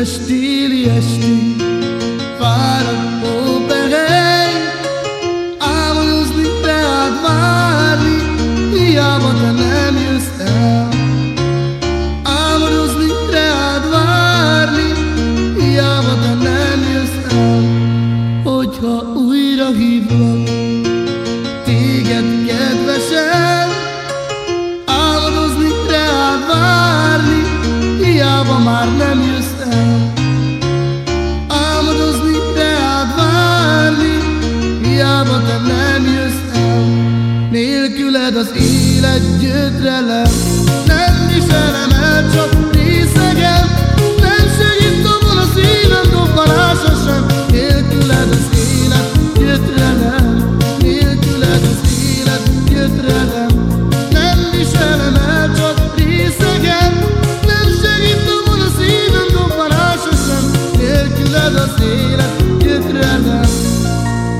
Ești, ești, fara élet gyötrelem, nem viselem el, csak részegem. Nem segít dobon a szívem dobbanása sem, nélküled az élet gyötrelem, nélküled az élet gyötrelem. Az élet gyötrelem.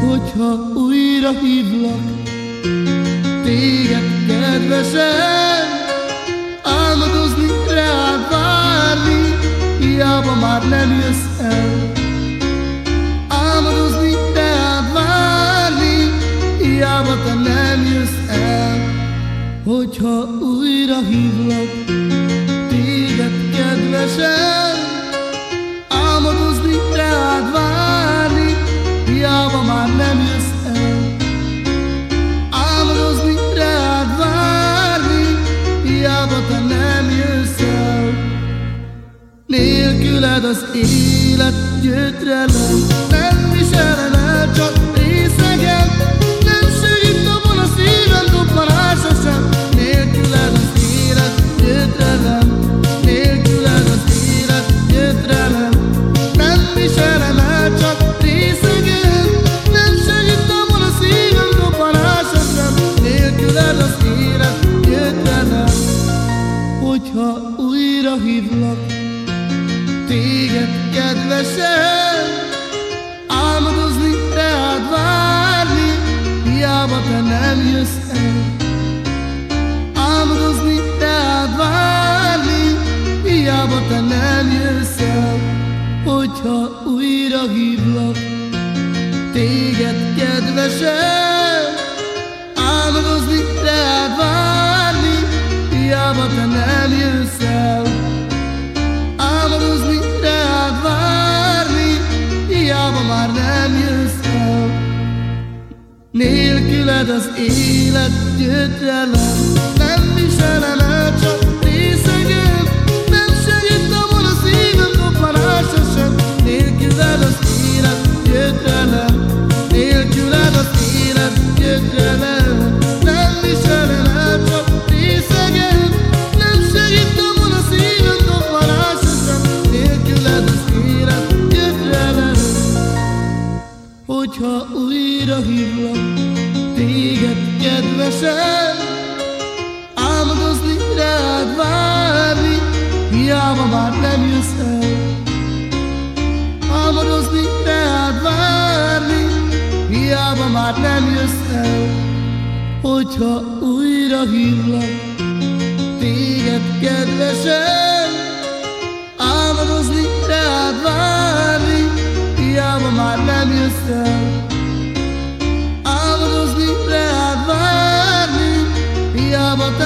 Hogyha újra hívlak, téged kedvesen, álmodozni, rád várni, hiába már nem jössz el. Álmodozni, rád várni, hiába te nem jössz el. Hogyha újra hívlak, Nélküled az élet gyötrelem, nem viselem el, csak részegem. Nem segít abban a szívem dobbanása sem, nélküled az élet gyötrelem, nélküled az élet gyötrelem. Nem viselem el, csak részegem. Nem segít abban a szívem dobbanása sem, nélküled az élet gyötrelem. Hogyha újra hívlak, téged kedvesen Álmodozni, rád várni, hiába te nem jössz el. Álmodozni, rád várni, hiába te nem jössz el. Hogyha újra hívlak, téged kedvesen Nélküled az élet gyötrelem, nem viselem el, csak hiába már nem jössz el. Álmodozni, rád várni, hiába már nem jössz el. Hogyha újra hívlak, téged kedvesen, Álmodozni, rád várni,